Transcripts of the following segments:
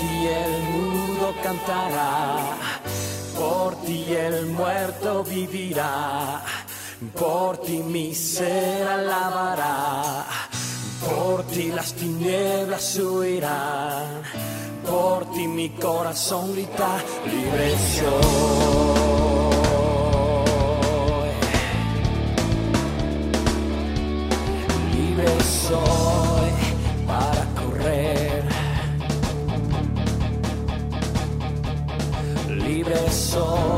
ti el mundo cantará, por ti el muerto vivirá, por ti mi ser alabará, por ti las tinieblas huirán, por ti mi corazón grita libre soy. soul. soul.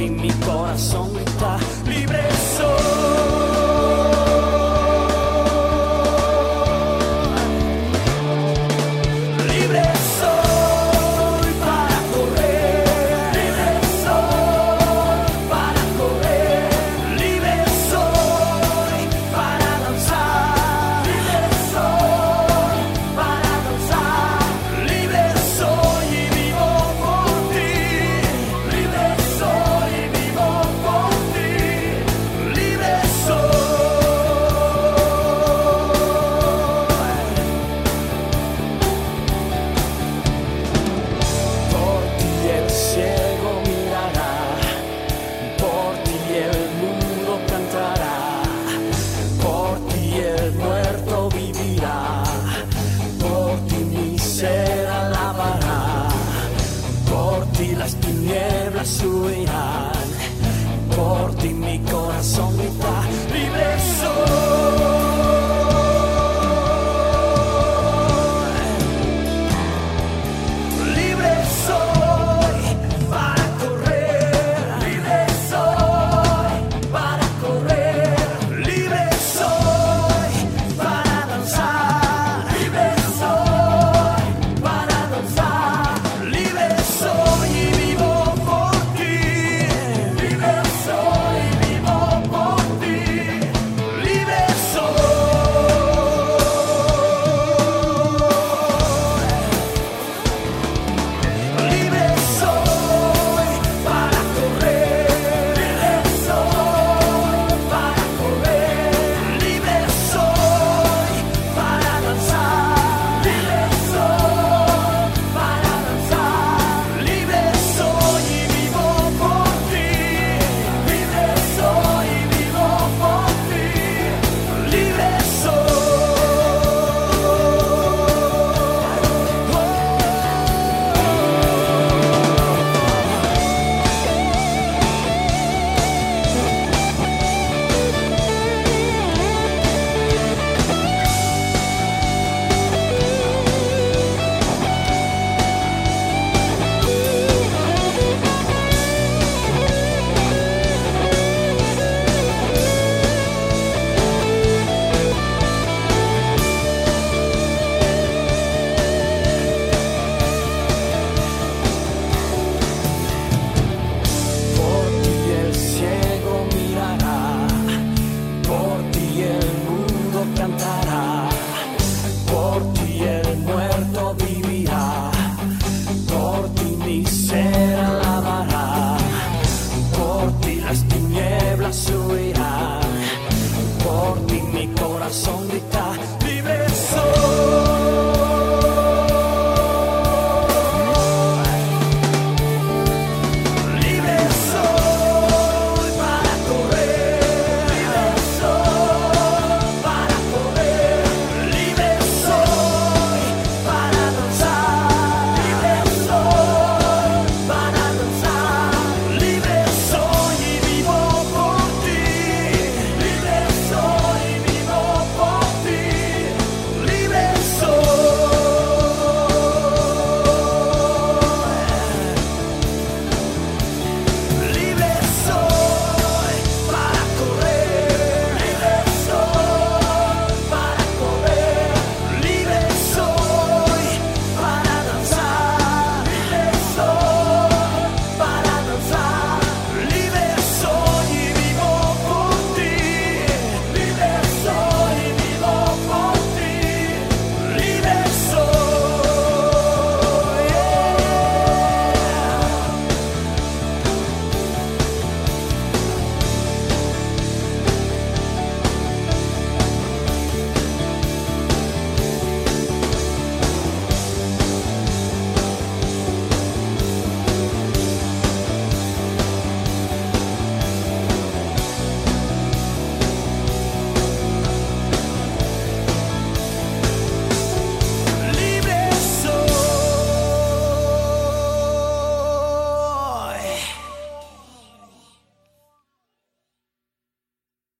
E meu coração tá livre.